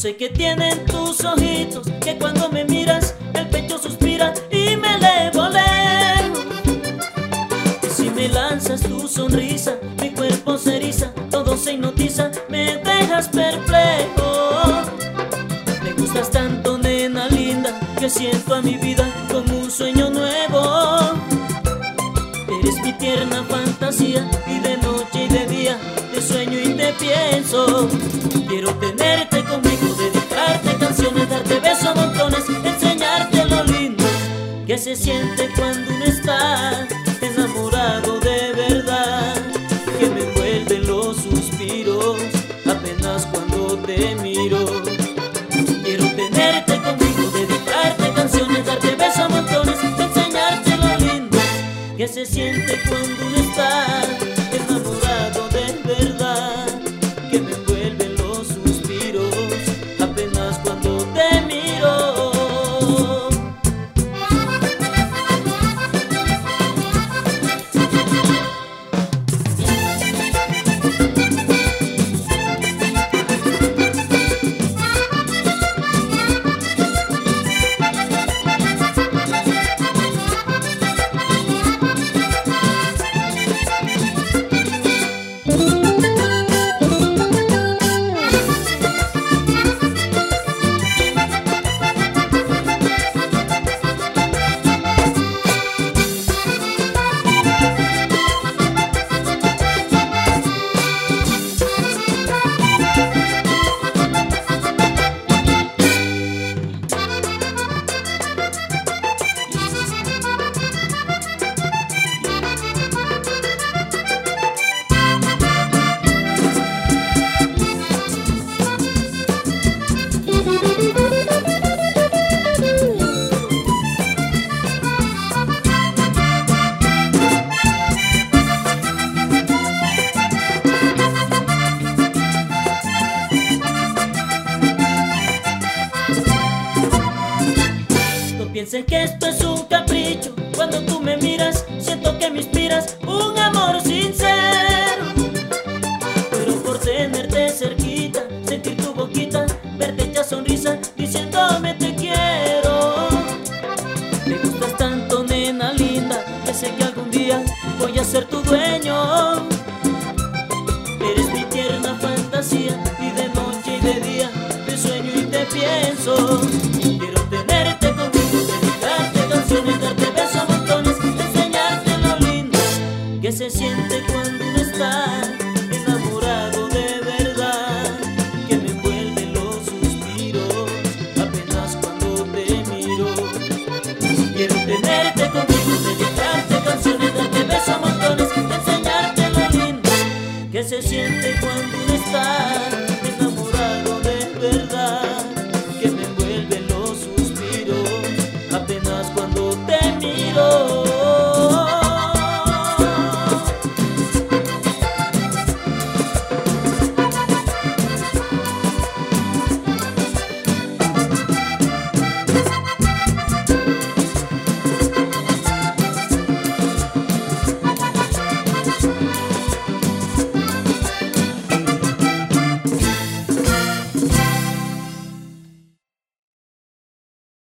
sé qué tienen tus ojitos, que cuando me miras el pecho suspira y me elevo lejos. Si me lanzas tu sonrisa, mi cuerpo se eriza, todo se hipnotiza, me dejas perplejo. Me gustas tanto, nena linda, que siento a mi vida como un sueño nuevo. Eres mi tierna fantasía y de noche y de día te sueño y te pienso. Quiero conmigo, dedicarte canciones, darte besos montones, enseñarte lo lindo que se siente cuando uno está enamorado de verdad. Que me envuelven los suspiros apenas cuando te miro. Quiero tenerte conmigo, dedicarte canciones, darte besos montones, enseñarte lo lindo que se siente cuando uno está que esto es un capricho. Cuando tú me miras, siento que me inspiras un amor sincero. Pero por tenerte cerquita, sentir tu boquita, verte ya sonrisa, diciéndome te quiero. Me gustas tanto, nena linda, que sé que algún día voy a ser tu dueño. Eres mi tierna fantasía y de noche y de día te sueño y te pienso. Que se siente cuando uno está enamorado de verdad. Que me envuelven los suspiros apenas cuando te miro. Quiero tenerte conmigo, dedicarte canciones, darte besos montones, enseñarte lo lindo que se siente cuando